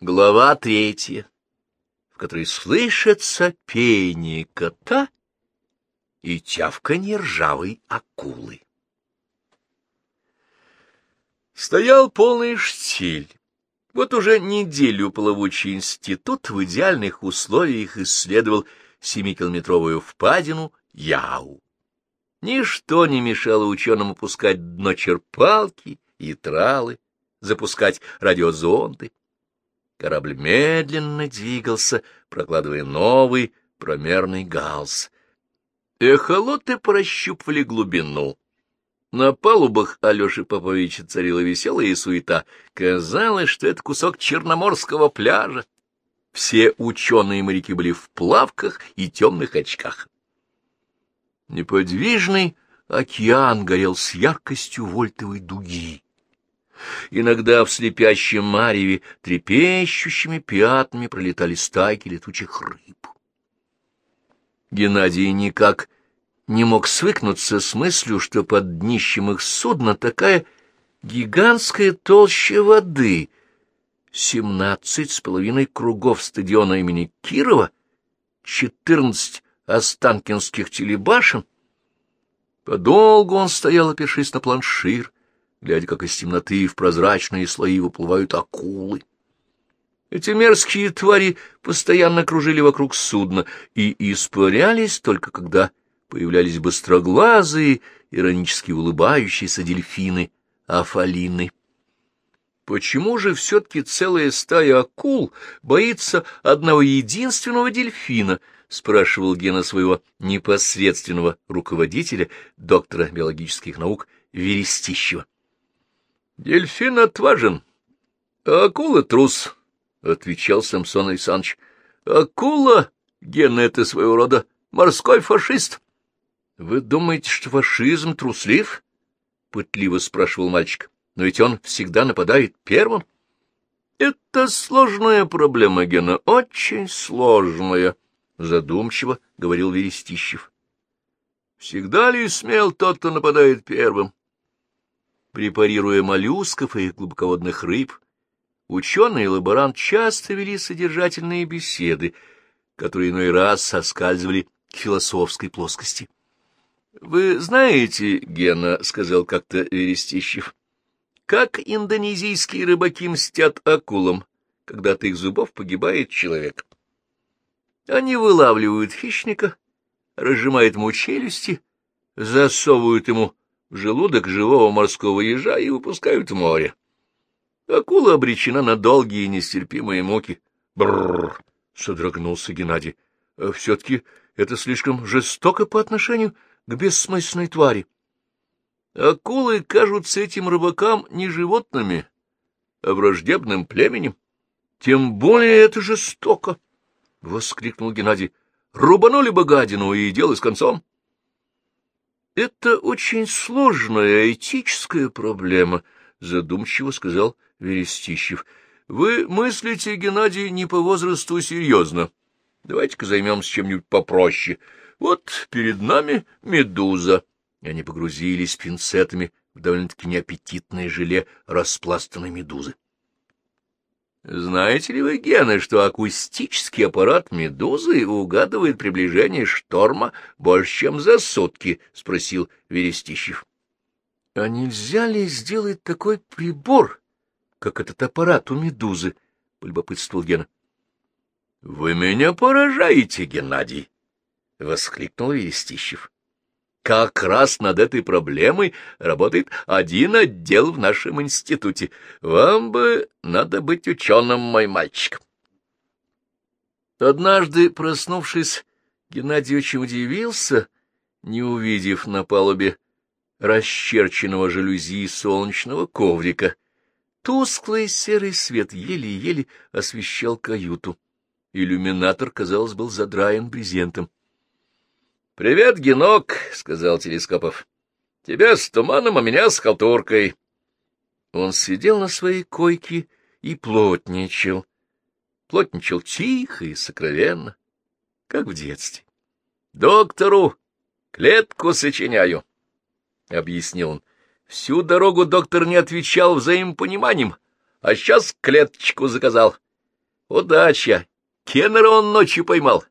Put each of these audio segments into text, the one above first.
Глава третья, в которой слышится пение кота и тявканье ржавой акулы. Стоял полный штиль. Вот уже неделю плавучий институт в идеальных условиях исследовал семикилометровую впадину Яу. Ничто не мешало ученым пускать дно черпалки и тралы, запускать радиозонды. Корабль медленно двигался, прокладывая новый промерный галс. Эхолоты прощупывали глубину. На палубах Алеши Поповича царила веселая суета. Казалось, что это кусок черноморского пляжа. Все ученые-моряки были в плавках и темных очках. Неподвижный океан горел с яркостью вольтовой дуги. Иногда в слепящем мареве трепещущими пятнами пролетали стайки летучих рыб. Геннадий никак не мог свыкнуться с мыслью, что под днищем их судна такая гигантская толща воды, семнадцать с половиной кругов стадиона имени Кирова, четырнадцать останкинских телебашен. Подолгу он стоял, опершись на планшир, глядя, как из темноты в прозрачные слои выплывают акулы. Эти мерзкие твари постоянно кружили вокруг судна и испарялись только когда появлялись быстроглазые, иронически улыбающиеся дельфины, афалины. Почему же все-таки целая стая акул боится одного единственного дельфина —— спрашивал Гена своего непосредственного руководителя, доктора биологических наук Верестищева. — Дельфин отважен, а акула трус, — отвечал Самсон Александрович. — Акула, Гена, это своего рода морской фашист. — Вы думаете, что фашизм труслив? — пытливо спрашивал мальчик. — Но ведь он всегда нападает первым. — Это сложная проблема, Гена, очень сложная, — задумчиво говорил Верестищев. — Всегда ли смел тот, кто нападает первым? Препарируя моллюсков и глубоководных рыб, ученые и лаборант часто вели содержательные беседы, которые иной раз соскальзывали к философской плоскости. — Вы знаете, Гена, — сказал как-то Верестищев, — как индонезийские рыбаки мстят акулам, когда от их зубов погибает человек? — они вылавливают хищника, разжимают ему челюсти, засовывают ему желудок живого морского ежа и выпускают в море. Акула обречена на долгие нестерпимые муки. Бррр! — содрогнулся Геннадий. А — Все-таки это слишком жестоко по отношению к бессмысленной твари. Акулы кажутся этим рыбакам не животными, а враждебным племенем. Тем более это жестоко. — воскликнул Геннадий. — Рубанули бы гадину, и дело с концом. — Это очень сложная этическая проблема, — задумчиво сказал Верестищев. — Вы мыслите, Геннадий, не по возрасту серьезно. Давайте-ка займемся чем-нибудь попроще. Вот перед нами медуза. Они погрузились пинцетами в довольно-таки неаппетитное желе распластанной медузы. Знаете ли вы, Гена, что акустический аппарат «Медузы» угадывает приближение шторма больше, чем за сутки? — спросил Верестищев. — А нельзя ли сделать такой прибор, как этот аппарат у «Медузы»? — полюбопытствовал Гена. — Вы меня поражаете, Геннадий! — воскликнул Верестищев. Как раз над этой проблемой работает один отдел в нашем институте. Вам бы надо быть ученым, мой мальчик. Однажды, проснувшись, Геннадий очень удивился, не увидев на палубе расчерченного жалюзи солнечного коврика. Тусклый серый свет еле-еле освещал каюту. Иллюминатор, казалось, был задраен брезентом. — Привет, Генок, — сказал Телескопов. — Тебя с туманом, а меня с халтуркой. Он сидел на своей койке и плотничал. Плотничал тихо и сокровенно, как в детстве. — Доктору клетку сочиняю, — объяснил он. Всю дорогу доктор не отвечал взаимопониманием, а сейчас клеточку заказал. Удача! Кеннера он ночью поймал.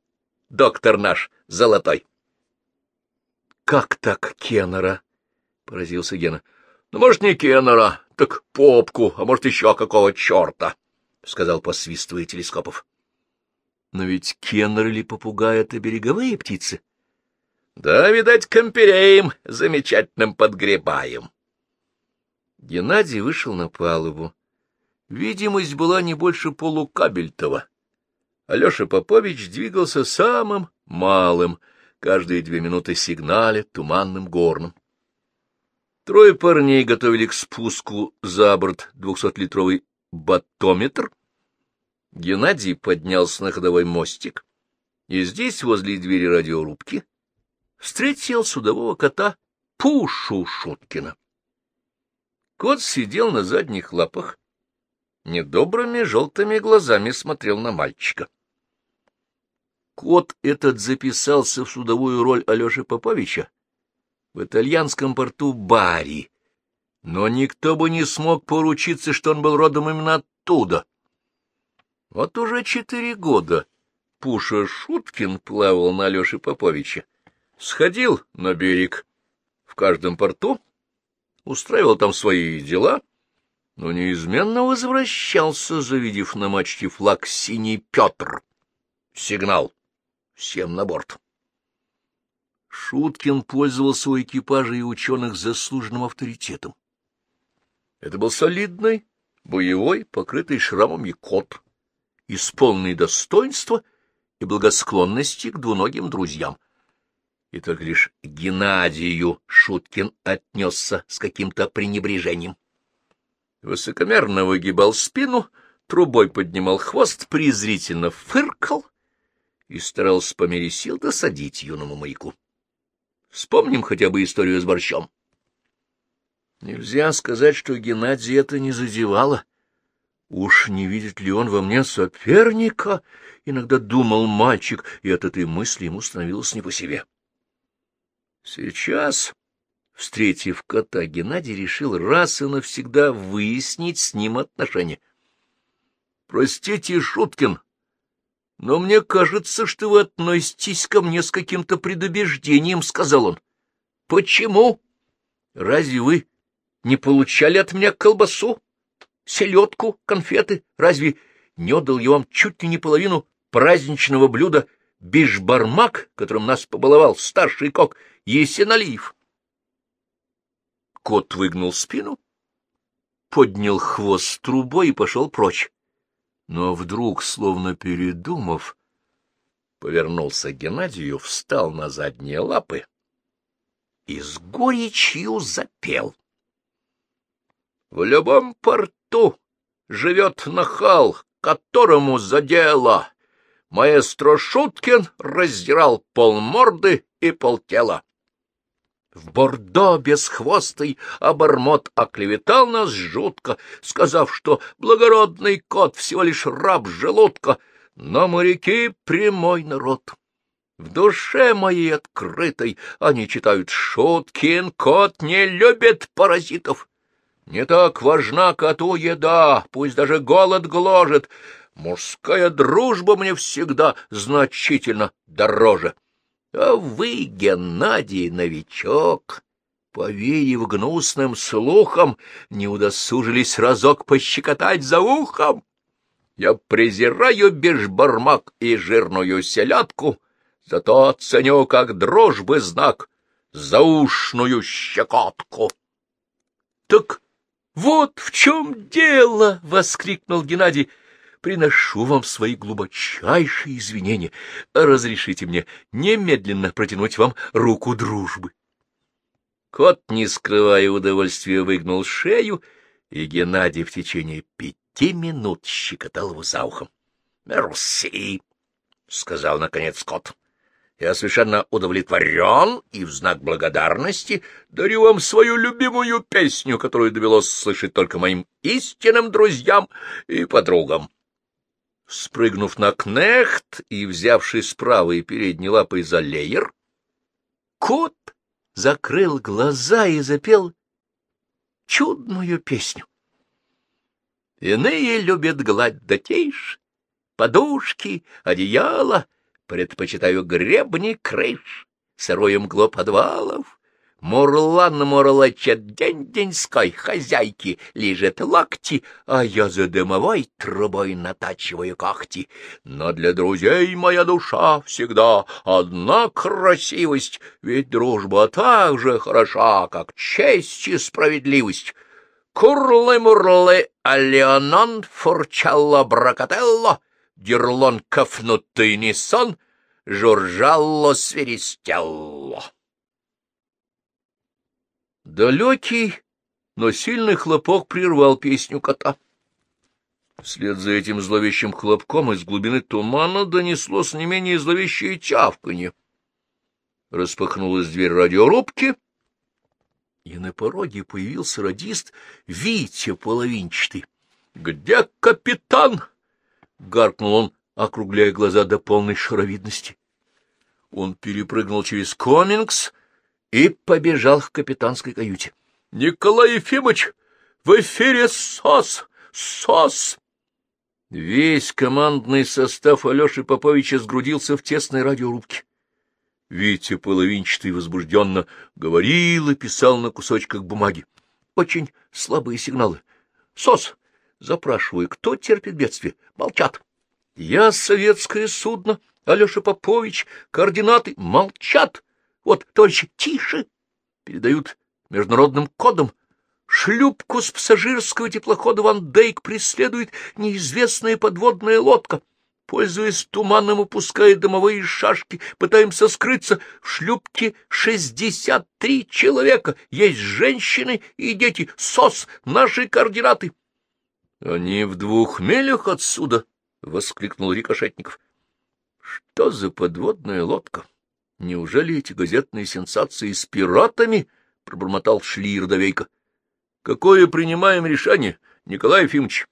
Доктор наш, золотой. — Как так Кеннера? — поразился Гена. — Ну, может, не Кеннера, так попку, а может, еще какого черта, — сказал, посвистывая телескопов. — Но ведь Кеннер или попугай — это береговые птицы. — Да, видать, компереем замечательным подгребаем. Геннадий вышел на палубу. Видимость была не больше полукабельтова. Алеша Попович двигался самым малым, каждые две минуты сигнале туманным горном. Трое парней готовили к спуску за борт двухсотлитровый батометр. Геннадий поднялся на ходовой мостик, и здесь, возле двери радиорубки, встретил судового кота Пушу Шуткина. Кот сидел на задних лапах, недобрыми желтыми глазами смотрел на мальчика. Кот этот записался в судовую роль Алеши Поповича в итальянском порту Бари, но никто бы не смог поручиться, что он был родом именно оттуда. Вот уже четыре года Пуша Шуткин плавал на Алёше Поповича, сходил на берег в каждом порту, устраивал там свои дела, но неизменно возвращался, завидев на мачте флаг «Синий Петр». Сигнал. Всем на борт. Шуткин пользовался у экипажа и ученых заслуженным авторитетом. Это был солидный, боевой, покрытый шрамами кот, исполненный достоинства и благосклонности к двуногим друзьям. И только лишь Геннадию Шуткин отнесся с каким-то пренебрежением. Высокомерно выгибал спину, трубой поднимал хвост, презрительно фыркал и старался по мере сил досадить юному маяку. Вспомним хотя бы историю с борщом. Нельзя сказать, что Геннадий это не задевало. Уж не видит ли он во мне соперника? Иногда думал мальчик, и от этой мысли ему становилось не по себе. Сейчас, встретив кота, Геннадий решил раз и навсегда выяснить с ним отношения. — Простите, Шуткин, но мне кажется, что вы относитесь ко мне с каким-то предубеждением, — сказал он. — Почему? Разве вы не получали от меня колбасу, селедку, конфеты? Разве не отдал я вам чуть ли не половину праздничного блюда бишбармак, которым нас побаловал старший кок Есеналиев? Кот выгнул спину, поднял хвост трубой и пошел прочь но вдруг, словно передумав, повернулся к Геннадию, встал на задние лапы и с горечью запел. В любом порту живет нахал, которому за дело маэстро Шуткин раздирал полморды и полтела. В Бордо бесхвостый обормот оклеветал нас жутко, сказав, что благородный кот всего лишь раб желудка, но моряки — прямой народ. В душе моей открытой они читают Шуткин, кот не любит паразитов. Не так важна коту еда, пусть даже голод гложет. Мужская дружба мне всегда значительно дороже. А вы, Геннадий, новичок, повеяв гнусным слухом, не удосужились разок пощекотать за ухом. Я презираю бешбармак и жирную селядку, зато ценю как дружбы знак заушную щекотку. — Так вот в чем дело! — воскликнул Геннадий приношу вам свои глубочайшие извинения. Разрешите мне немедленно протянуть вам руку дружбы. Кот, не скрывая удовольствия, выгнул шею, и Геннадий в течение пяти минут щекотал его за ухом. — Мерси, — сказал, наконец, кот. — Я совершенно удовлетворен и в знак благодарности дарю вам свою любимую песню, которую довелось слышать только моим истинным друзьям и подругам. Спрыгнув на кнехт и взявшись правой передней лапой за леер, кот закрыл глаза и запел чудную песню. Иные любят гладь тишь, подушки, одеяло, предпочитаю гребни крыш, сырое мгло подвалов. Мурлан мурлачет день-деньской хозяйки, лежит локти, а я за дымовой трубой натачиваю когти. Но для друзей моя душа всегда одна красивость, ведь дружба так же хороша, как честь и справедливость. Курлы-мурлы, алеонон, фурчалло, бракателло, дерлон кафнутый нисон, журжалло, свиристелло. Далекий, но сильный хлопок прервал песню кота. Вслед за этим зловещим хлопком из глубины тумана донеслось не менее зловещее тявканье. Распахнулась дверь радиорубки, и на пороге появился радист Витя половинчатый. — Где капитан? — гаркнул он, округляя глаза до полной шаровидности. Он перепрыгнул через комингс и побежал к капитанской каюте. — Николай Ефимович, в эфире СОС! СОС! Весь командный состав Алеши Поповича сгрудился в тесной радиорубке. Витя половинчатый возбужденно говорил и писал на кусочках бумаги. Очень слабые сигналы. СОС! Запрашиваю, кто терпит бедствие? Молчат. Я советское судно, Алеша Попович, координаты. Молчат. Вот, товарищи, тише! Передают международным кодом. Шлюпку с пассажирского теплохода «Ван Дейк» преследует неизвестная подводная лодка. Пользуясь туманом, упуская дымовые шашки, пытаемся скрыться. В шлюпке шестьдесят три человека. Есть женщины и дети. СОС, наши координаты. — Они в двух милях отсюда, — воскликнул Рикошетников. — Что за подводная лодка? Неужели эти газетные сенсации с пиратами? — пробормотал Шли Родовейко. — Какое принимаем решение, Николай Ефимович?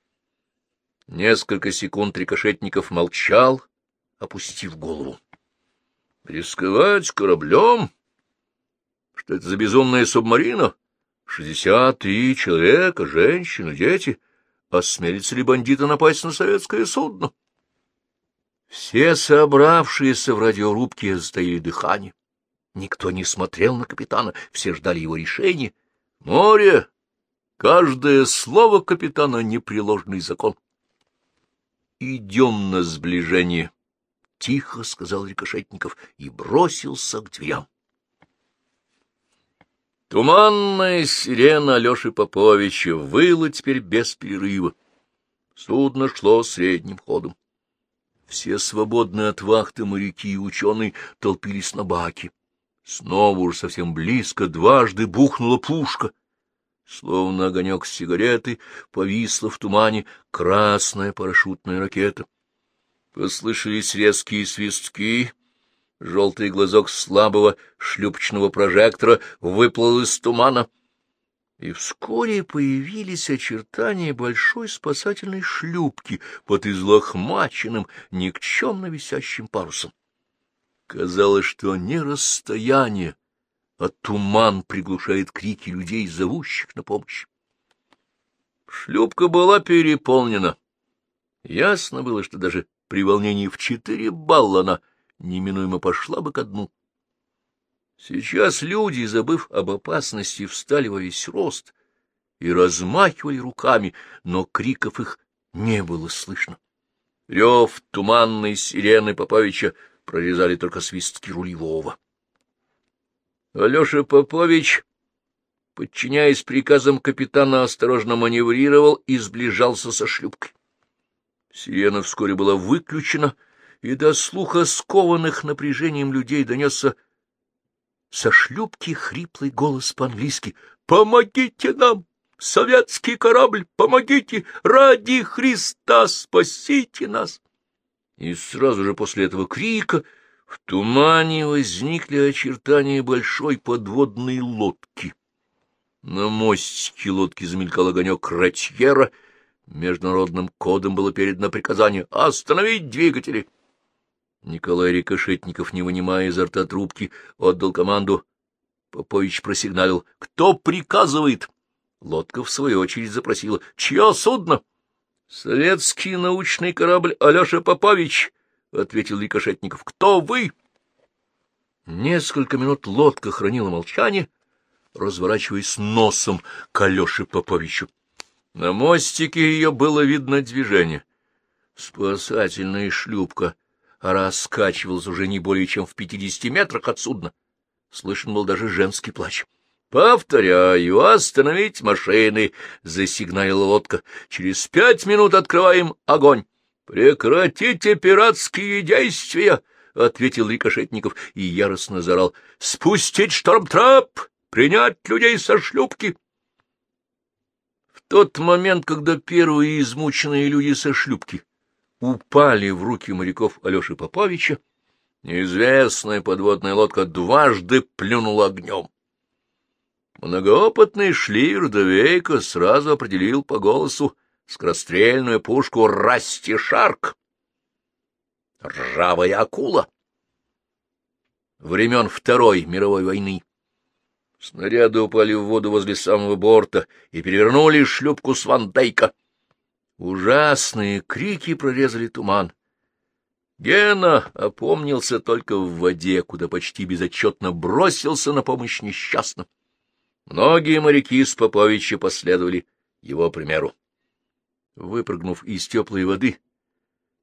Несколько секунд Рикошетников молчал, опустив голову. — Рисковать кораблем? Что это за безумная субмарина? Шестьдесят три человека, женщины, дети. Осмелится ли бандиты напасть на советское судно? — все собравшиеся в радиорубке затаили дыхание. Никто не смотрел на капитана, все ждали его решения. Море! Каждое слово капитана — непреложный закон. «Идем на сближение», — тихо сказал Рикошетников и бросился к дверям. Туманная сирена Алеши Поповича выла теперь без перерыва. Судно шло средним ходом. Все свободные от вахты моряки и ученые толпились на баке. Снова уж совсем близко дважды бухнула пушка. Словно огонек сигареты повисла в тумане красная парашютная ракета. Послышались резкие свистки. Желтый глазок слабого шлюпочного прожектора выплыл из тумана — и вскоре появились очертания большой спасательной шлюпки под излохмаченным, никчемно висящим парусом. Казалось, что не расстояние, а туман приглушает крики людей, зовущих на помощь. Шлюпка была переполнена. Ясно было, что даже при волнении в четыре балла она неминуемо пошла бы ко дну. Сейчас люди, забыв об опасности, встали во весь рост и размахивали руками, но криков их не было слышно. Рев туманной сирены Поповича прорезали только свистки рулевого. Алеша Попович, подчиняясь приказам капитана, осторожно маневрировал и сближался со шлюпкой. Сирена вскоре была выключена, и до слуха скованных напряжением людей донесся со шлюпки хриплый голос по-английски. «Помогите нам! Советский корабль! Помогите! Ради Христа спасите нас!» И сразу же после этого крика в тумане возникли очертания большой подводной лодки. На мостике лодки замелькал огонек ротьера. Международным кодом было передано приказание «Остановить двигатели!» Николай Рикошетников, не вынимая изо рта трубки, отдал команду. Попович просигналил. — Кто приказывает? Лодка, в свою очередь, запросила. — Чье судно? — Советский научный корабль Алеша Попович, — ответил Рикошетников. — Кто вы? Несколько минут лодка хранила молчание, разворачиваясь носом к Алёше Поповичу. На мостике ее было видно движение. Спасательная шлюпка раскачивалась уже не более чем в пятидесяти метрах от судна. Слышен был даже женский плач. «Повторяю, остановить машины!» — засигналила лодка. «Через пять минут открываем огонь!» «Прекратите пиратские действия!» — ответил Рикошетников и яростно заорал. «Спустить штормтрап! Принять людей со шлюпки!» В тот момент, когда первые измученные люди со шлюпки упали в руки моряков Алеши Поповича, неизвестная подводная лодка дважды плюнула огнем. Многоопытный шлир Довейко сразу определил по голосу скорострельную пушку «Растишарк». Ржавая акула. Времен Второй мировой войны. Снаряды упали в воду возле самого борта и перевернули шлюпку Свандейка. Ужасные крики прорезали туман. Гена опомнился только в воде, куда почти безотчетно бросился на помощь несчастным. Многие моряки из Поповича последовали его примеру. Выпрыгнув из теплой воды,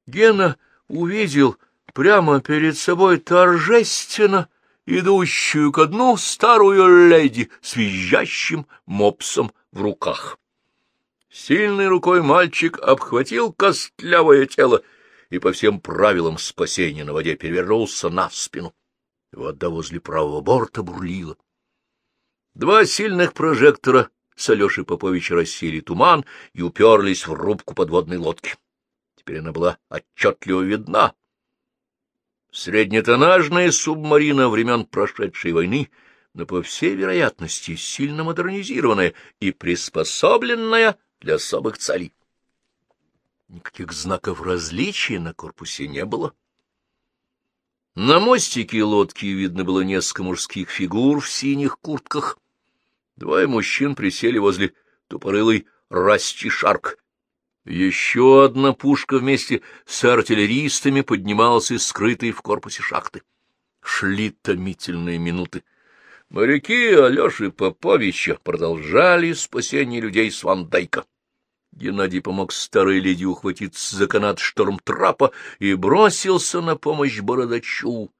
Гена увидел прямо перед собой торжественно идущую ко дну старую леди с визжащим мопсом в руках. Сильной рукой мальчик обхватил костлявое тело и по всем правилам спасения на воде перевернулся на спину. Вода возле правого борта бурлила. Два сильных прожектора с Алешей Поповича рассеяли туман и уперлись в рубку подводной лодки. Теперь она была отчетливо видна. Среднетоннажная субмарина времен прошедшей войны, но, по всей вероятности, сильно модернизированная и приспособленная для особых целей. Никаких знаков различия на корпусе не было. На мостике лодки видно было несколько мужских фигур в синих куртках. Двое мужчин присели возле тупорылой Расти-Шарк. Еще одна пушка вместе с артиллеристами поднималась из скрытой в корпусе шахты. Шли томительные минуты. Моряки Алеши Поповича продолжали спасение людей с Вандейка. Геннадий помог старой леди ухватиться за канат штормтрапа и бросился на помощь бородачу,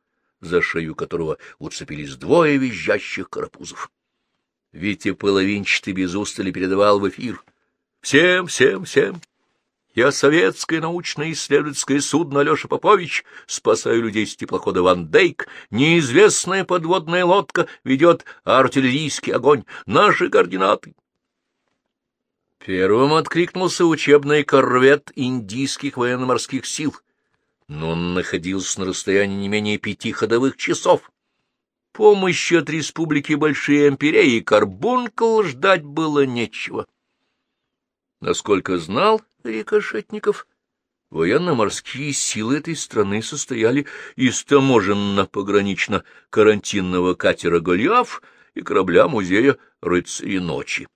за шею которого уцепились двое визжащих карапузов. Витя половинчатый без устали передавал в эфир. «Всем, всем, всем! Я советское научно-исследовательское судно Алеша Попович, спасаю людей с теплохода «Ван Дейк». Неизвестная подводная лодка ведет артиллерийский огонь. Наши координаты. Первым откликнулся учебный корвет индийских военно-морских сил, но он находился на расстоянии не менее пяти ходовых часов. Помощи от республики Большие Ампереи и Карбункл ждать было нечего. Насколько знал Рикошетников, военно-морские силы этой страны состояли из таможенно-погранично-карантинного катера «Голиаф» и корабля-музея «Рыцари ночи».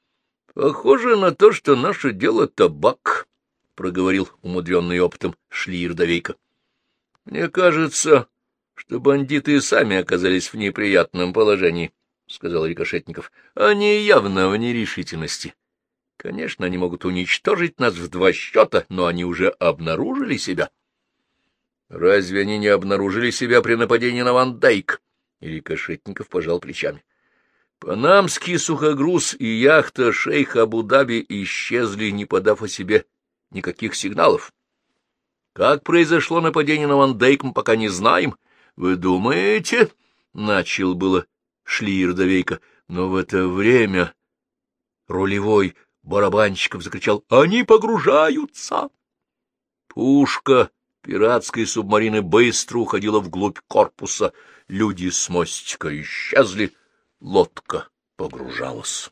— Похоже на то, что наше дело табак, — проговорил умудренный опытом Шлиер Довейко. — Мне кажется, что бандиты сами оказались в неприятном положении, — сказал Рикошетников. — Они явно в нерешительности. Конечно, они могут уничтожить нас в два счета, но они уже обнаружили себя. — Разве они не обнаружили себя при нападении на Ван Дейк? И Рикошетников пожал плечами. Панамский сухогруз и яхта шейха Абу-Даби исчезли, не подав о себе никаких сигналов. Как произошло нападение на Ван Дейк, мы пока не знаем. Вы думаете? — начал было Шлиер Довейка, но в это время рулевой барабанщиков закричал «Они погружаются!» Пушка пиратской субмарины быстро уходила вглубь корпуса. Люди с мостика исчезли, лодка погружалась.